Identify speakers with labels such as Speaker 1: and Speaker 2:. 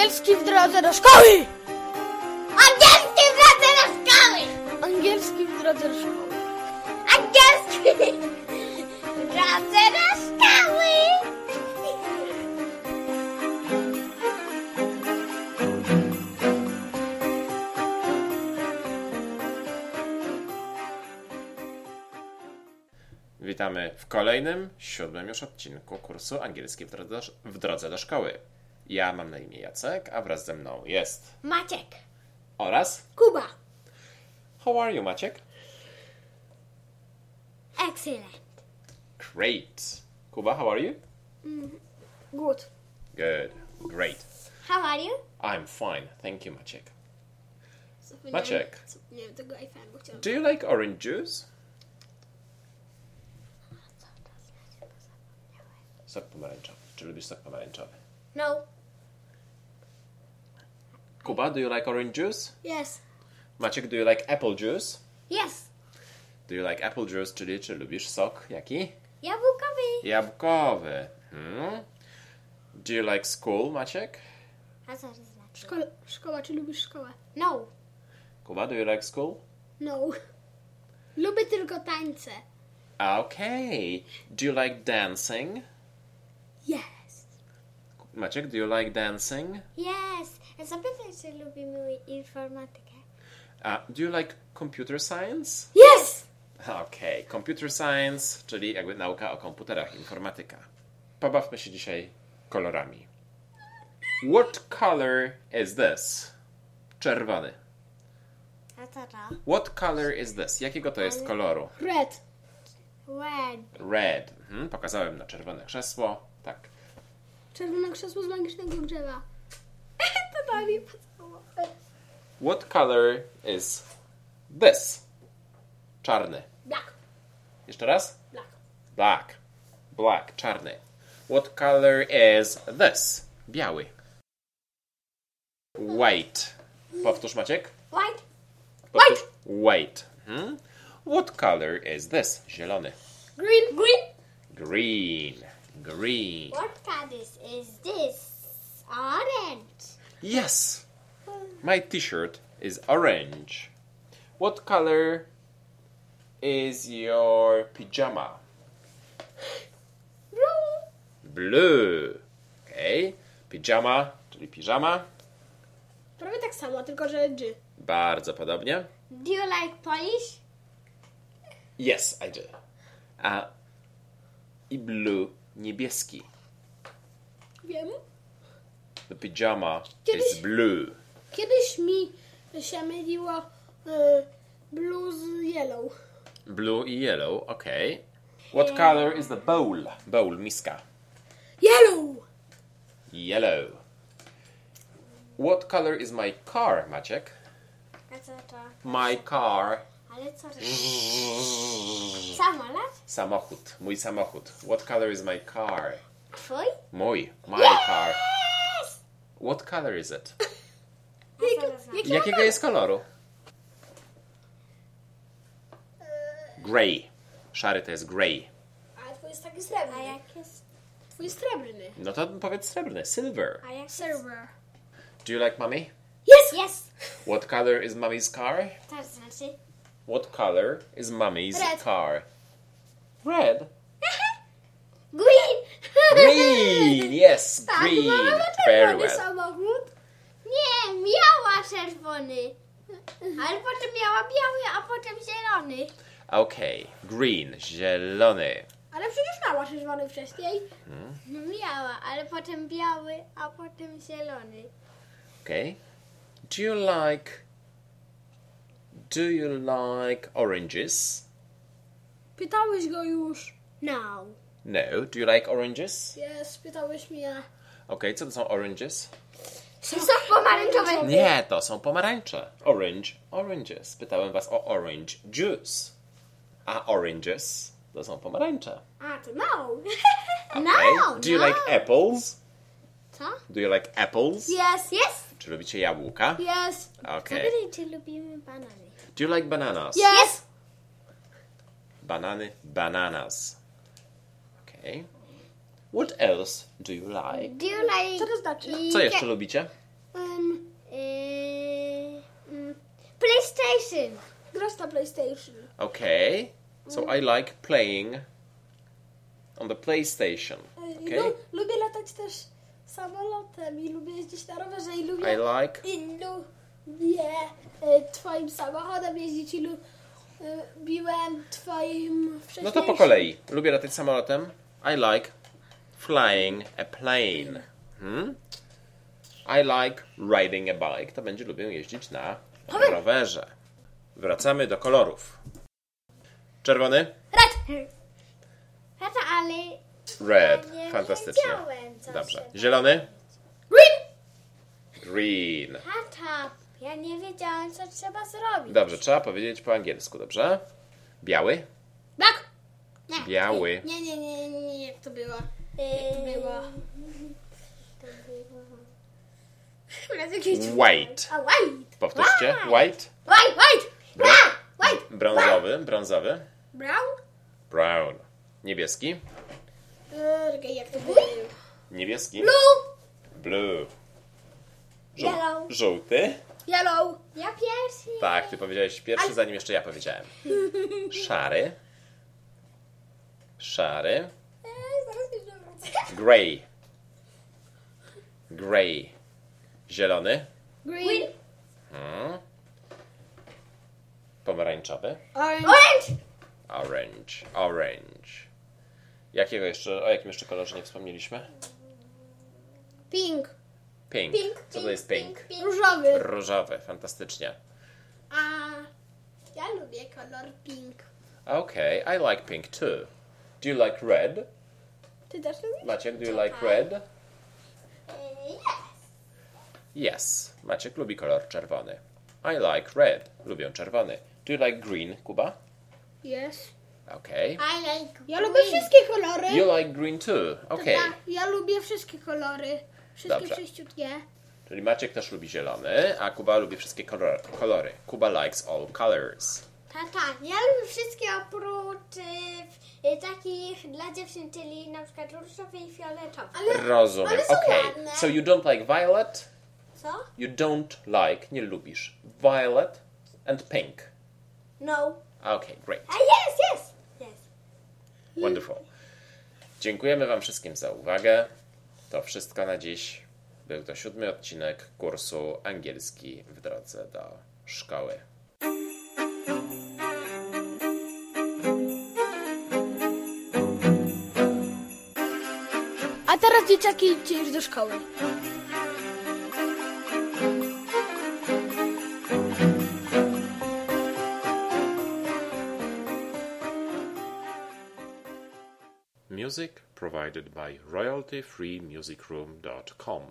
Speaker 1: Angielski w drodze do szkoły!
Speaker 2: Angielski w drodze do szkoły!
Speaker 1: Angielski w drodze do szkoły.
Speaker 2: Angielski w drodze do szkoły!
Speaker 3: Witamy w kolejnym, siódmym już odcinku kursu angielski w drodze, w drodze do szkoły. Ja mam na imię Jacek, a wraz ze mną jest
Speaker 2: Maciek.
Speaker 3: oraz...
Speaker 1: Kuba.
Speaker 3: How are you, Maciek?
Speaker 2: Excellent.
Speaker 3: Great. Kuba, how are you?
Speaker 1: Good.
Speaker 3: Good. Great.
Speaker 2: How are you?
Speaker 3: I'm fine. Thank you, Maciek. Maciek.
Speaker 1: Tego bo.
Speaker 3: Do you like orange juice? Sok pomarańczowy. Czy lubisz sok pomarańczowy?
Speaker 2: No.
Speaker 3: Kuba, do you like orange juice?
Speaker 1: Yes.
Speaker 3: Maciek, do you like apple juice?
Speaker 2: Yes.
Speaker 3: Do you like apple juice, czyli czy lubisz sok jaki?
Speaker 2: Jabłkowy.
Speaker 3: Jabłkowy. Hmm? Do you like school, Maciek?
Speaker 2: A co to znaczy?
Speaker 1: Szkoła, szkoła, czy lubisz szkołę?
Speaker 2: No.
Speaker 3: Kuba, do you like school?
Speaker 1: No. Lubię tylko tańce.
Speaker 3: Okay. Do you like dancing?
Speaker 1: Yes.
Speaker 3: Maciek, do you like dancing?
Speaker 2: Yes. Zapytaj, czy lubimy informatykę.
Speaker 3: Uh, do you like computer science?
Speaker 1: Yes!
Speaker 3: Okay, computer science, czyli jakby nauka o komputerach, informatyka. Pobawmy się dzisiaj kolorami. What color is this? Czerwony.
Speaker 2: A co to?
Speaker 3: What color is this? Jakiego to jest koloru?
Speaker 1: Red.
Speaker 2: Red.
Speaker 3: Red. Mhm, pokazałem na czerwone krzesło. Tak.
Speaker 1: Czerwone krzesło z magicznego drzewa. to pasowało.
Speaker 3: What color is this? Czarny.
Speaker 1: Black.
Speaker 3: Jeszcze raz?
Speaker 1: Black.
Speaker 3: Black. Black, czarny. What color is this? Biały. White. Powtórz Maciek.
Speaker 2: White.
Speaker 3: Powtórz. White. Mhm. What color is this? Zielony.
Speaker 1: Green. Green.
Speaker 3: Green. Green.
Speaker 2: What color is this? Orange.
Speaker 3: Yes. My t-shirt is orange. What color is your pajama?
Speaker 1: Blue.
Speaker 3: Blue. Okay. Pajama, czyli piżama.
Speaker 1: Prawie tak samo, tylko że G.
Speaker 3: Bardzo podobnie.
Speaker 2: Do you like Polish?
Speaker 3: Yes, I do. A i blue, niebieski.
Speaker 1: Wiem.
Speaker 3: The pajama
Speaker 1: Kiedyś-
Speaker 3: is blue.
Speaker 1: Kiedyś mi się myliło y, blue z yellow.
Speaker 3: Blue i yellow, okay. What color is the bowl? Bowl, miska.
Speaker 1: Yellow!
Speaker 3: Yellow. What color is my car, Maciek?
Speaker 2: A co to?
Speaker 3: My car.
Speaker 2: Ale co to? Samolot?
Speaker 3: Samochód. Mój samochód. What color is my car?
Speaker 2: Twój?
Speaker 3: Mój. My car.
Speaker 2: Yes!
Speaker 3: What color is it?
Speaker 2: A znaczy?
Speaker 3: Jakiego jest koloru? Grey. Szary to jest grey.
Speaker 1: A twój jest taki
Speaker 2: A
Speaker 1: srebrny.
Speaker 2: jak jest?
Speaker 1: Twój jest srebrny.
Speaker 3: No to powiedz srebrny. Silver.
Speaker 2: A jak?
Speaker 1: Silver.
Speaker 3: Do you like mommy?
Speaker 1: Yes!
Speaker 2: Yes!
Speaker 3: What color is mommy's car?
Speaker 2: To znaczy?
Speaker 3: What color is mommy's
Speaker 1: Red.
Speaker 3: car? Red.
Speaker 2: Green!
Speaker 3: Green. Yes,
Speaker 1: Tak,
Speaker 3: green.
Speaker 1: mamy
Speaker 3: Very
Speaker 1: czerwony
Speaker 3: well.
Speaker 1: samochód.
Speaker 2: Nie, miała czerwony. Ale potem miała biały, a potem zielony.
Speaker 3: Okay. Green. Zielony.
Speaker 1: Ale przecież miała czerwony wcześniej. Hmm?
Speaker 2: No miała, ale potem biały, a potem zielony.
Speaker 3: Okay. Do you like Do you like oranges?
Speaker 1: Pytałeś go już.
Speaker 2: No.
Speaker 3: No. Do you like oranges?
Speaker 1: Jest, pytałeś mnie.
Speaker 3: Okay, co to są oranges?
Speaker 2: Są pomarańczowe.
Speaker 3: Nie, to są pomarańcze. Orange, oranges. Pytałem was o orange juice. A oranges to są pomarańcze.
Speaker 1: A, to no.
Speaker 2: No,
Speaker 3: Do you
Speaker 2: no.
Speaker 3: like apples?
Speaker 2: Co?
Speaker 3: Do you like apples?
Speaker 1: Yes, yes,
Speaker 3: Czy lubicie jabłka?
Speaker 1: yes.
Speaker 3: Okay.
Speaker 2: Zapytaj, czy lubimy banany.
Speaker 3: Do you like bananas?
Speaker 1: Yes.
Speaker 3: Banany, bananas. Okay. What else do you like?
Speaker 2: Do you like...
Speaker 1: Co to znaczy?
Speaker 2: i-
Speaker 3: Co jeszcze lubicie?
Speaker 1: Um,
Speaker 2: Yy, mm, PlayStation.
Speaker 1: grasz na PlayStation.
Speaker 3: Okay. So I like playing on the PlayStation. Okay.
Speaker 1: lu- lubię latać też samolotem i lubię jeździć na rowerze i lubię...
Speaker 3: I like
Speaker 1: I lubię e, twoim samochodem jeździć i lubiłem twoim wcześniejszym...
Speaker 3: No to po kolei. Lubię latać samolotem. I like flying a plane. Hmm? I like riding a bike. To będzie lubię jeździć na rowerze. Wracamy do kolorów. Czerwony?
Speaker 1: Red!
Speaker 2: Tata, ale...
Speaker 3: Red. Fantastycznie. Dobrze.
Speaker 2: się-
Speaker 3: Zielony?
Speaker 1: Green!
Speaker 3: Green.
Speaker 2: Tata, ja nie wiedziałem, co trzeba zrobić.
Speaker 3: Dobrze, trzeba powiedzieć po angielsku, dobrze? Biały?
Speaker 1: Black! Nie.
Speaker 3: Biały.
Speaker 1: Nie, nie, nie, nie, nie, jak to było?
Speaker 2: Yy,
Speaker 1: było?
Speaker 2: to było...
Speaker 1: Raz jakieś...
Speaker 3: White.
Speaker 1: A, white!
Speaker 3: Powtórzcie. White.
Speaker 1: White, white! Brown! White!
Speaker 3: Brązowy. Brązowy.
Speaker 1: Brown?
Speaker 3: Brown. Niebieski.
Speaker 1: Czekaj, jak to było?
Speaker 3: Niebieski.
Speaker 1: Blue!
Speaker 3: Blue.
Speaker 2: Yellow.
Speaker 3: Żółty.
Speaker 1: Yellow!
Speaker 2: Ja pierwszy.
Speaker 3: Tak, ty powiedziałeś pierwszy, zanim jeszcze ja powiedziałem. Szary. Szary.
Speaker 1: Eee, zaraz mi wrócę.
Speaker 3: Grey. Grey. Zielony.
Speaker 1: Green.
Speaker 3: Hmm. Pomarańczowy.
Speaker 1: Orange.
Speaker 2: Orange.
Speaker 3: Orange. Orange. Jakiego jeszcze, o jakim jeszcze kolorze nie wspomnieliśmy?
Speaker 1: Pink.
Speaker 3: Pink.
Speaker 2: Pink.
Speaker 3: Co to jest pink?
Speaker 1: Różowy.
Speaker 3: Różowy, fantastycznie.
Speaker 1: A ja lubię kolor pink.
Speaker 3: Okay, I like pink too. Do you like red?
Speaker 1: Ty też lubisz?
Speaker 3: Maciek, do you like red?
Speaker 2: Yes.
Speaker 3: Yes. Maciek lubi kolor czerwony. I like red. Lubię czerwony. Do you like green, Kuba?
Speaker 1: Yes.
Speaker 3: Okay.
Speaker 2: I like
Speaker 1: Ja lubię wszystkie kolory.
Speaker 3: You like green too. Okay.
Speaker 1: Ja, ja lubię wszystkie kolory. Wszystkie
Speaker 3: Dobrze.
Speaker 1: wszyściutkie.
Speaker 3: Czyli Maciek też lubi zielony, a Kuba lubi wszystkie kolor- kolory. Kuba likes all colors.
Speaker 2: Tata, ja lubię wszystkie oprócz y, y, takich dla dziewczyn, czyli na przykład różowy i fioletowy.
Speaker 1: Ale
Speaker 3: Rozumiem.
Speaker 1: są
Speaker 3: Okay.
Speaker 1: ładne.
Speaker 3: So you don't like violet?
Speaker 2: Co?
Speaker 3: You don't like, nie lubisz. Violet and pink.
Speaker 2: No.
Speaker 3: Okay, great.
Speaker 2: A. Yes.
Speaker 3: Wonderful. Dziękujemy Wam wszystkim za uwagę. To wszystko na dziś. Był to siódmy odcinek kursu angielski w drodze do szkoły.
Speaker 1: A teraz dzieciaki idźcie już do szkoły.
Speaker 3: Music provided by royaltyfreemusicroom.com.